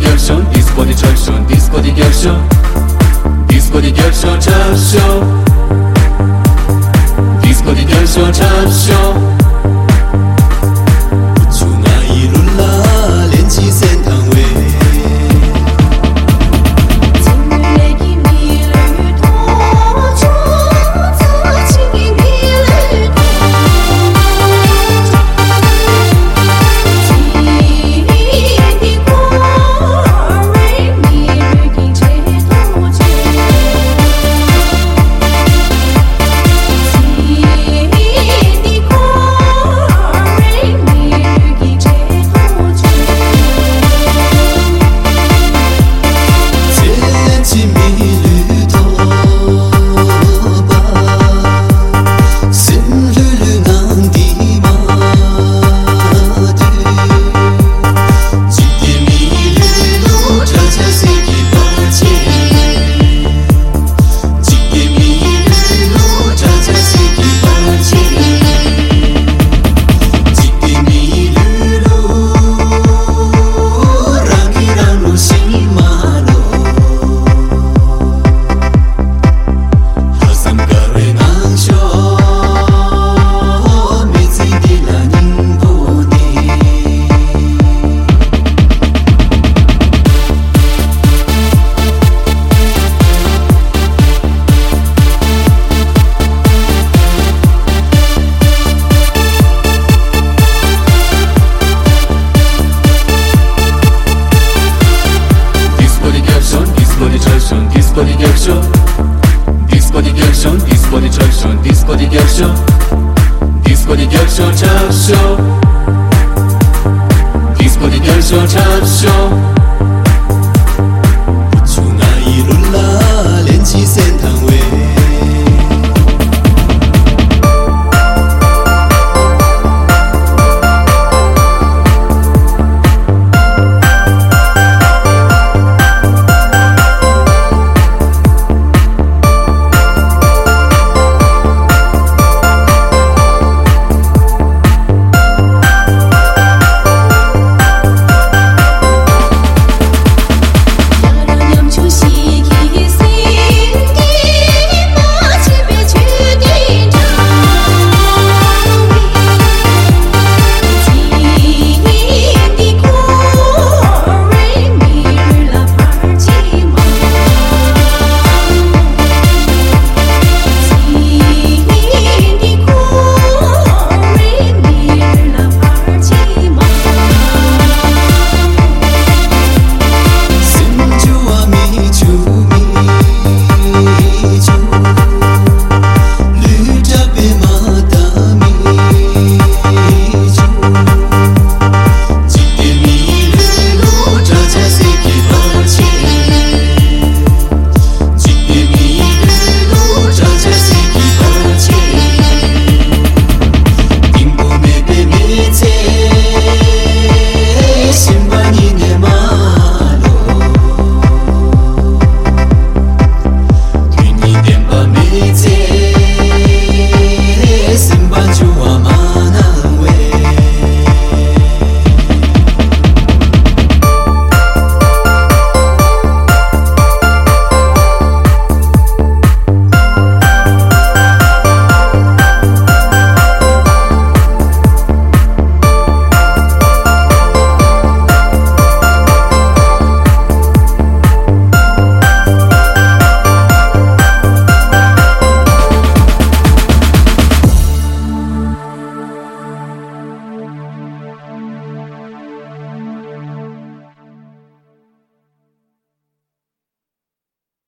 girlszą, disco di girlszą, disco di girlszą Disco di girlszą, czapszą Disco so tough, so. These bloody guns so tough, so.